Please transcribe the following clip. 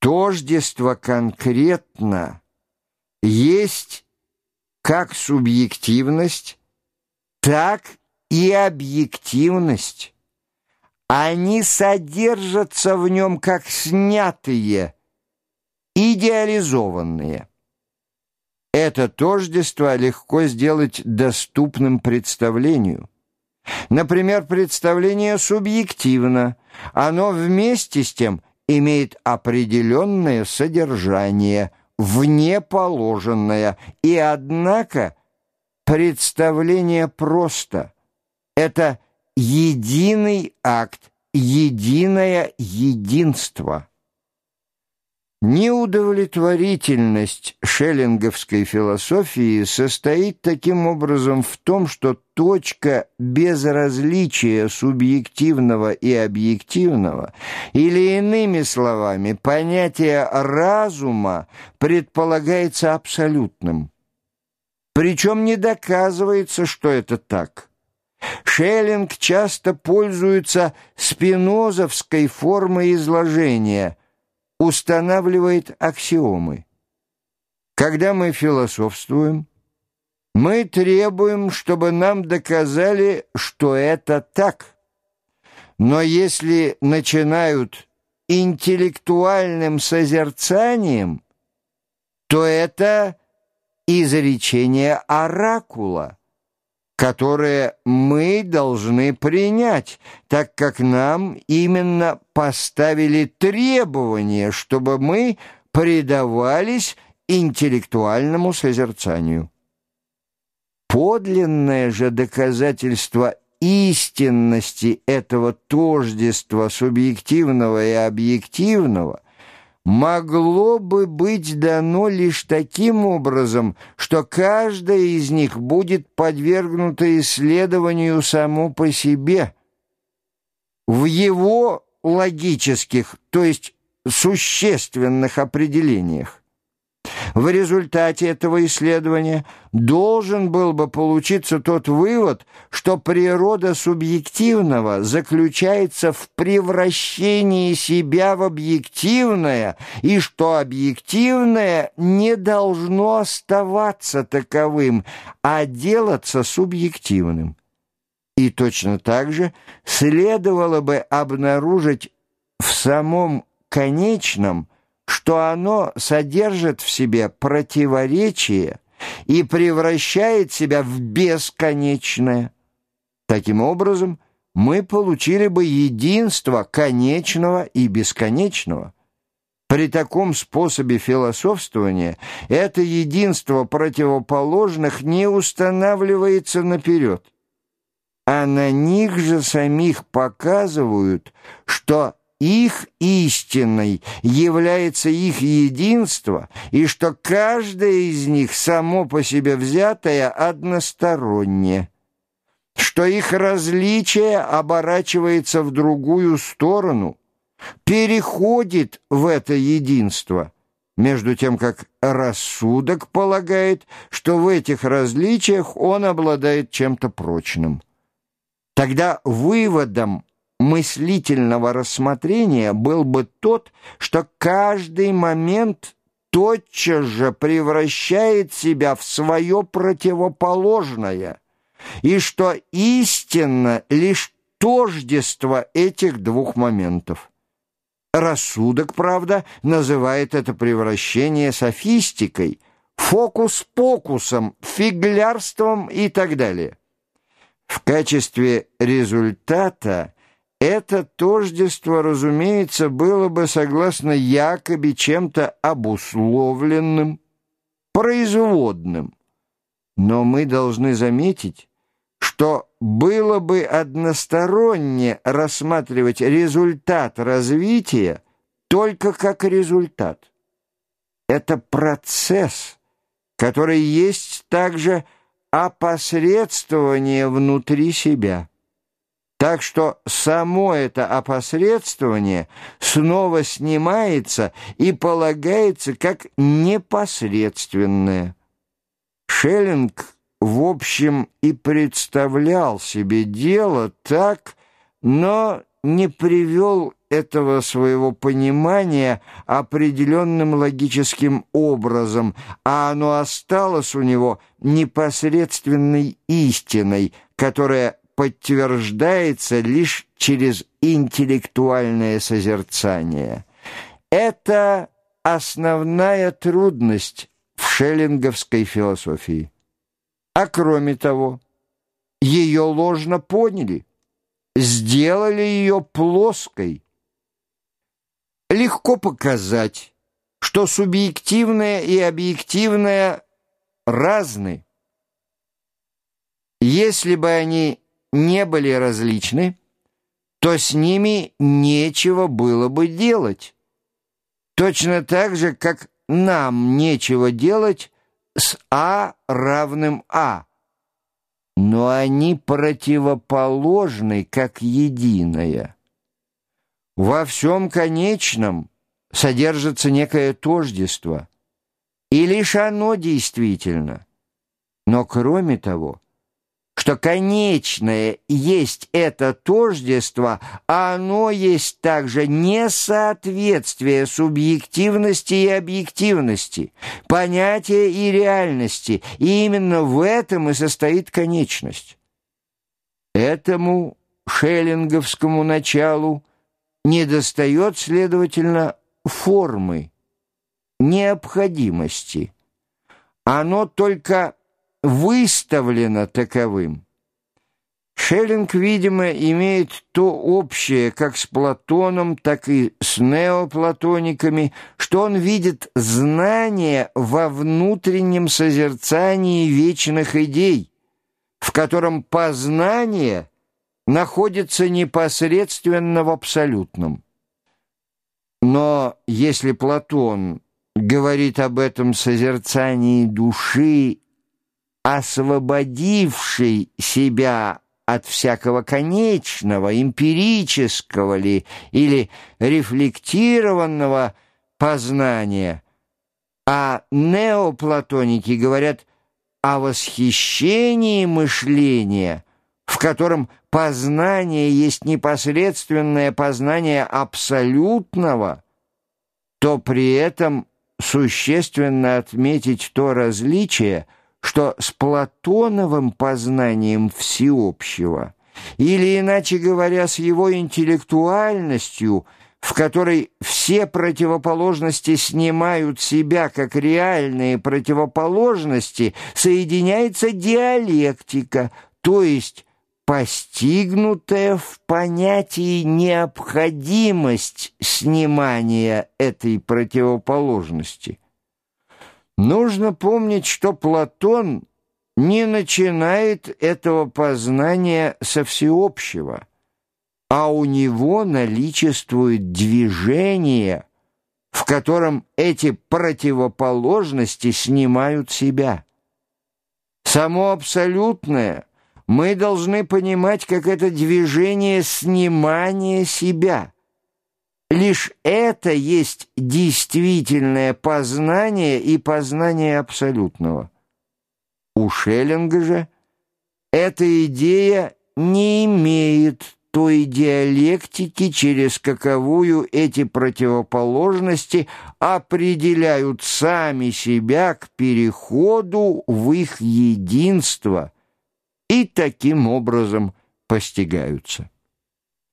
Тождество конкретно есть как субъективность, так и объективность. Они содержатся в нем как снятые, идеализованные. Это тождество легко сделать доступным представлению. Например, представление субъективно, оно вместе с тем имеет определенное содержание, внеположенное, и однако представление просто. Это единый акт, единое единство. Неудовлетворительность шеллинговской философии состоит таким образом в том, что точка безразличия субъективного и объективного, или иными словами, понятие разума предполагается абсолютным. Причем не доказывается, что это так. Шеллинг часто пользуется спинозовской формой изложения – устанавливает аксиомы. Когда мы философствуем, мы требуем, чтобы нам доказали, что это так. Но если начинают интеллектуальным созерцанием, то это изречение оракула которое мы должны принять, так как нам именно поставили требование, чтобы мы предавались интеллектуальному созерцанию. Подлинное же доказательство истинности этого тождества субъективного и объективного – могло бы быть дано лишь таким образом, что каждая из них будет подвергнута исследованию само по себе, в его логических, то есть существенных определениях. В результате этого исследования должен был бы получиться тот вывод, что природа субъективного заключается в превращении себя в объективное, и что объективное не должно оставаться таковым, а делаться субъективным. И точно так же следовало бы обнаружить в самом конечном – что оно содержит в себе противоречие и превращает себя в бесконечное. Таким образом, мы получили бы единство конечного и бесконечного. При таком способе философствования это единство противоположных не устанавливается наперед, а на них же самих показывают, что их истиной является их единство, и что каждое из них само по себе взятое одностороннее, что их различие оборачивается в другую сторону, переходит в это единство, между тем как рассудок полагает, что в этих различиях он обладает чем-то прочным. Тогда выводом мыслительного рассмотрения был бы тот, что каждый момент тотчас же превращает себя в свое противоположное, и что истинно лишь тождество этих двух моментов. Рассудок, правда, называет это превращение софистикой, фокус-покусом, фиглярством и так далее. В качестве результата это тождество, разумеется, было бы согласно якобы чем-то обусловленным, производным. Но мы должны заметить, что было бы односторонне рассматривать результат развития только как результат. Это процесс, который есть также опосредствование внутри себя. Так что само это опосредствование снова снимается и полагается как непосредственное. Шеллинг, в общем, и представлял себе дело так, но не привел этого своего понимания определенным логическим образом, а оно осталось у него непосредственной истиной, которая подтверждается лишь через интеллектуальное созерцание. Это основная трудность в шеллинговской философии. А кроме того, ее ложно поняли, сделали ее плоской. Легко показать, что субъективное и объективное разны. Если бы они не были различны, то с ними нечего было бы делать. Точно так же, как нам нечего делать с А равным А. Но они противоположны, как единое. Во всем конечном содержится некое тождество, и лишь оно действительно. Но кроме того, что конечное есть это тождество, а оно есть также несоответствие субъективности и объективности, понятия и реальности, и именно в этом и состоит конечность. Этому шеллинговскому началу недостает, следовательно, формы, необходимости. Оно только выставлено таковым. Шеллинг, видимо, имеет то общее как с Платоном, так и с неоплатониками, что он видит знание во внутреннем созерцании вечных идей, в котором познание находится непосредственно в абсолютном. Но если Платон говорит об этом созерцании души освободивший себя от всякого конечного, эмпирического ли или рефлектированного познания, а неоплатоники говорят о восхищении мышления, в котором познание есть непосредственное познание абсолютного, то при этом существенно отметить то различие – что с Платоновым познанием всеобщего, или, иначе говоря, с его интеллектуальностью, в которой все противоположности снимают себя как реальные противоположности, соединяется диалектика, то есть постигнутая в понятии необходимость снимания этой противоположности – Нужно помнить, что Платон не начинает этого познания со всеобщего, а у него наличествует движение, в котором эти противоположности снимают себя. Само абсолютное мы должны понимать как это движение снимания себя – Лишь это есть действительное познание и познание абсолютного. У Шеллинга же эта идея не имеет той диалектики, через каковую эти противоположности определяют сами себя к переходу в их единство и таким образом постигаются.